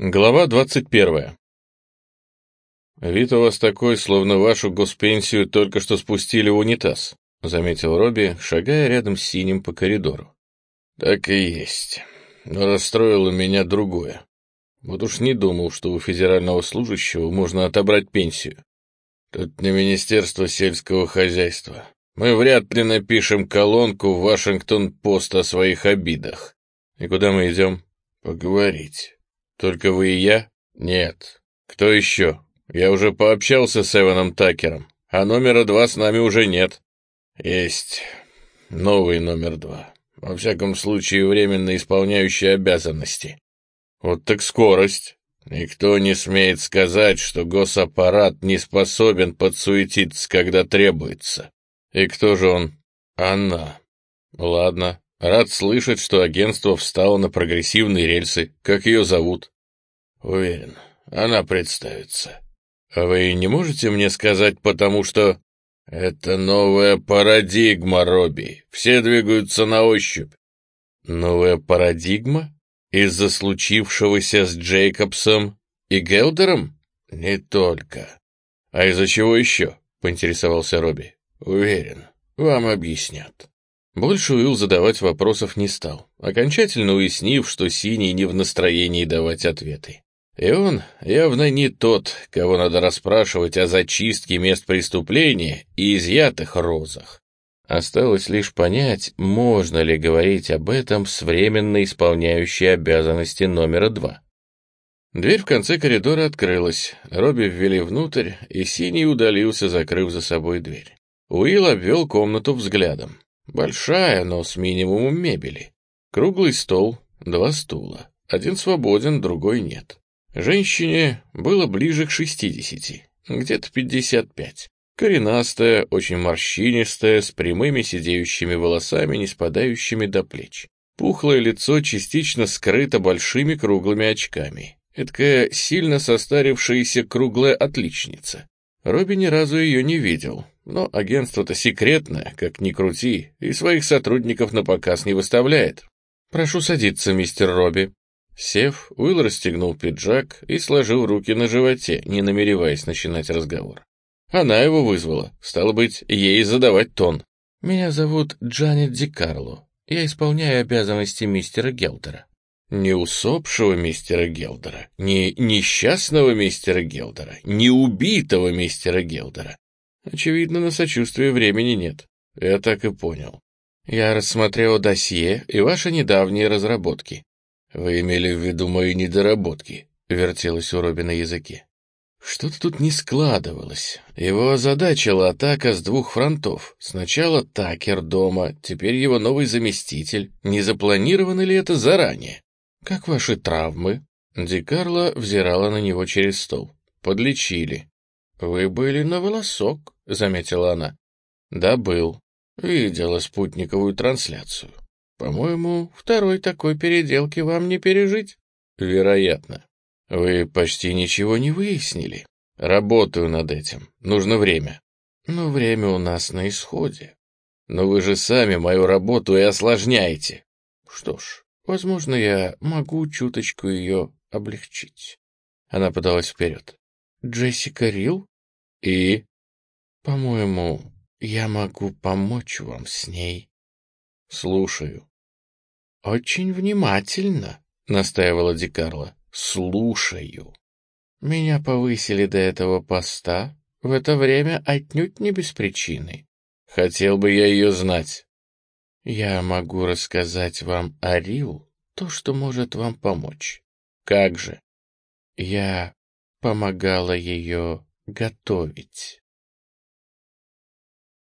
Глава двадцать первая. «Вид у вас такой, словно вашу госпенсию только что спустили в унитаз», — заметил Робби, шагая рядом с синим по коридору. «Так и есть. Но расстроило меня другое. Вот уж не думал, что у федерального служащего можно отобрать пенсию. Тут не Министерство сельского хозяйства. Мы вряд ли напишем колонку в Вашингтон-Пост о своих обидах. И куда мы идем? Поговорить». «Только вы и я?» «Нет. Кто еще? Я уже пообщался с Эваном Такером, а номера два с нами уже нет». «Есть новый номер два. Во всяком случае, временно исполняющий обязанности». «Вот так скорость». «Никто не смеет сказать, что госаппарат не способен подсуетиться, когда требуется». «И кто же он?» «Она». «Ладно, Рад слышать, что агентство встало на прогрессивные рельсы. Как ее зовут? Уверен, она представится. А вы не можете мне сказать, потому что... Это новая парадигма, Робби. Все двигаются на ощупь. Новая парадигма? Из-за случившегося с Джейкобсом и Гелдером? Не только. А из-за чего еще? Поинтересовался Робби. Уверен, вам объяснят. Больше Уилл задавать вопросов не стал, окончательно уяснив, что Синий не в настроении давать ответы. И он явно не тот, кого надо расспрашивать о зачистке мест преступления и изъятых розах. Осталось лишь понять, можно ли говорить об этом с временно исполняющей обязанности номера два. Дверь в конце коридора открылась, Робби ввели внутрь, и Синий удалился, закрыв за собой дверь. Уилл обвел комнату взглядом. Большая, но с минимумом мебели. Круглый стол, два стула. Один свободен, другой нет. Женщине было ближе к шестидесяти, где-то пятьдесят пять. Коренастая, очень морщинистая, с прямыми сидеющими волосами, не спадающими до плеч. Пухлое лицо частично скрыто большими круглыми очками. Эдакая сильно состарившаяся круглая отличница. Робби ни разу ее не видел, но агентство-то секретное, как ни крути, и своих сотрудников на показ не выставляет. «Прошу садиться, мистер Робби». Сев, Уилл расстегнул пиджак и сложил руки на животе, не намереваясь начинать разговор. Она его вызвала, стало быть, ей задавать тон. «Меня зовут Джанет Ди Карло. Я исполняю обязанности мистера Гелдера». Не усопшего мистера Гелдера, не несчастного мистера Гелдера, не убитого мистера Гелдера. Очевидно, на сочувствие времени нет. Я так и понял. Я рассмотрел досье и ваши недавние разработки. Вы имели в виду мои недоработки, вертелось у Робби на языке. Что-то тут не складывалось. Его озадачила атака с двух фронтов. Сначала Такер дома, теперь его новый заместитель. Не запланировано ли это заранее? Как ваши травмы? Ди Карло взирала на него через стол. Подлечили. «Вы были на волосок», — заметила она. «Да, был. Видела спутниковую трансляцию. По-моему, второй такой переделки вам не пережить». «Вероятно. Вы почти ничего не выяснили. Работаю над этим. Нужно время». «Но время у нас на исходе». «Но вы же сами мою работу и осложняете». «Что ж, возможно, я могу чуточку ее облегчить». Она подалась вперед. Джессика Рил? И? По-моему, я могу помочь вам с ней. Слушаю. Очень внимательно, настаивала Дикарла. Слушаю. Меня повысили до этого поста. В это время отнюдь не без причины. Хотел бы я ее знать. Я могу рассказать вам о Рил то, что может вам помочь. Как же? Я помогала ее готовить.